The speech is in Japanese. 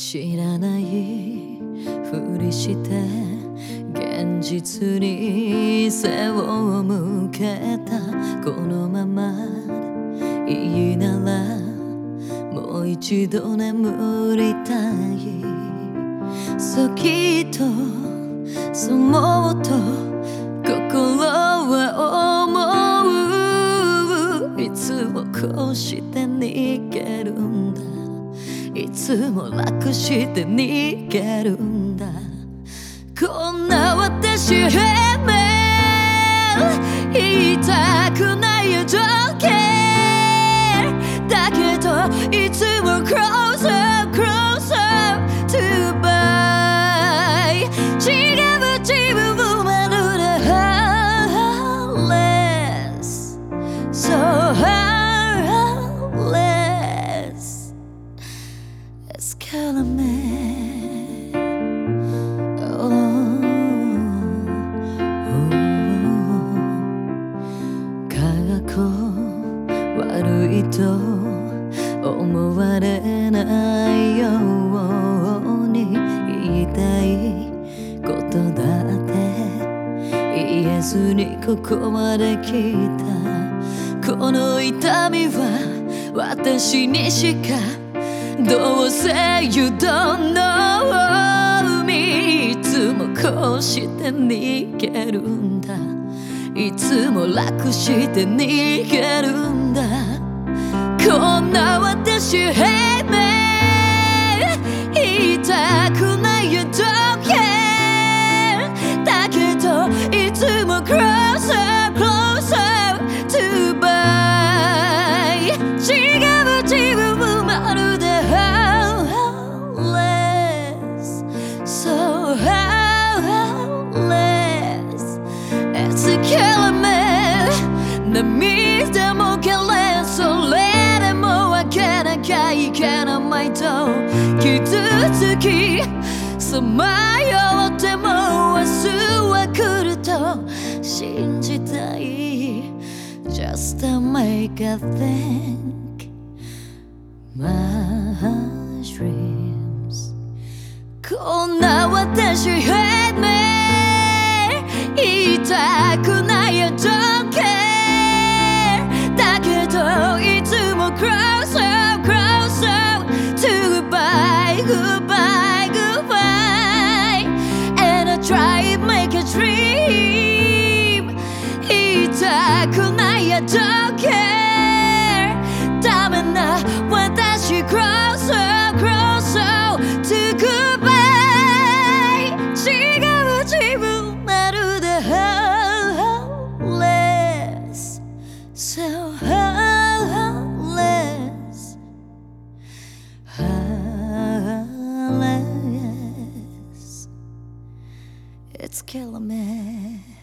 知らないふりして現実に背を向けたこのままいいならもう一度眠りたいそきっとそう思うと心は思ういつもこうして逃げるんだいつも楽して逃げるんだ。こんな私へめ言いたくない。悪いと思われないように言いたいことだって。言えずにここまで来たこの痛みは私にしかどうせ You don't know me いつもこうして逃げるんだ。いつも楽して逃げるんだ。こんな私へめいたい。Killing me 涙もけれそれでも分けなきゃいけなまいと傷つきさまよっても明日は来ると信じたい Just to make a think my dreams こんな私 ないよどけダメな私 closer closer to goodbye 違う自分まるで heartless so heartless heartless it's killing me